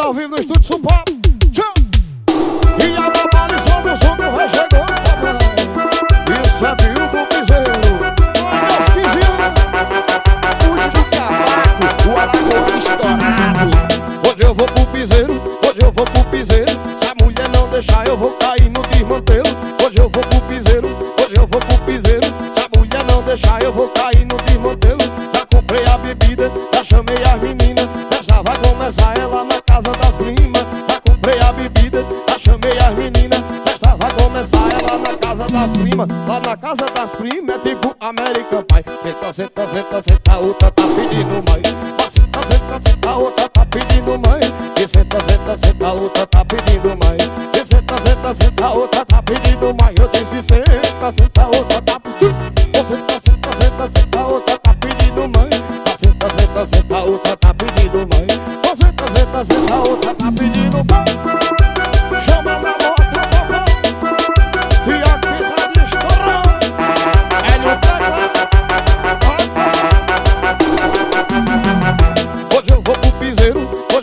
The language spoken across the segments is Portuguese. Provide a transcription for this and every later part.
Banda ao vivo no estúdio. Tchau. E a babada sobre o som que vai chegou. Isso é tio do piseiro. Meus piseiro. Puxa do cavaco, o alagoano estourado. Hoje eu vou pro piseiro, hoje eu vou pro piseiro. Se a mulher não deixar, eu vou cair no desmantelo. Hoje eu vou pro piseiro, hoje eu vou pro piseiro. Se a mulher não deixar, eu vou cair Lá na casa das primas é tipo American Pie. Senta, senta, senta, senta, outra tá pedindo mais. Senta, senta, senta, outra tá pedindo mais. E senta, senta, senta, outra tá pedindo mais. E senta, senta, senta, outra tá pedindo mais. Eu disse senta, senta, outra tá pedindo. Senta, senta, senta, senta, outra tá pedindo. Ó, Senta, senta, senta, outra tá pedindo. Ô, Senta, senta, senta, outra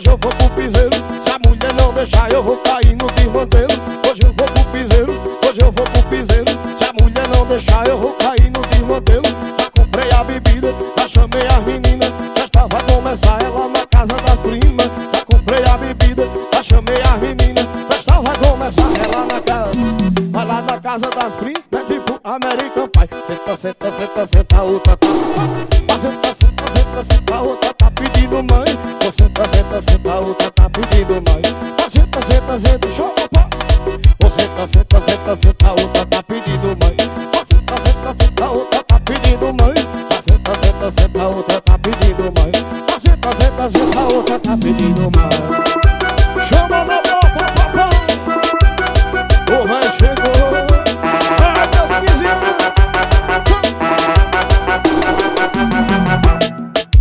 eu vou pro piseiro. Se a mulher não deixar, eu vou cair no desmantelo. Hoje eu vou pro piseiro, hoje eu vou pro piseiro. Se a mulher não deixar, eu vou cair no desmantelo. Já comprei a bebida, já chamei as meninas. Já estava começar ela na casa das primas. Já comprei a bebida, já chamei as meninas. Já estava começar ela na casa, vai lá na casa das primas. É tipo American Pie. Senta, senta, senta, senta, outra tá. Senta, senta, senta, senta, outra tá pedindo mãe. opa. Ô senta, senta, senta, outra tá pedindo mãe. Ô senta, senta, senta, outra tá pedindo mãe. Ô senta, senta, senta, outra tá pedindo mãe. Senta, senta, senta, outra tá pedindo mãe.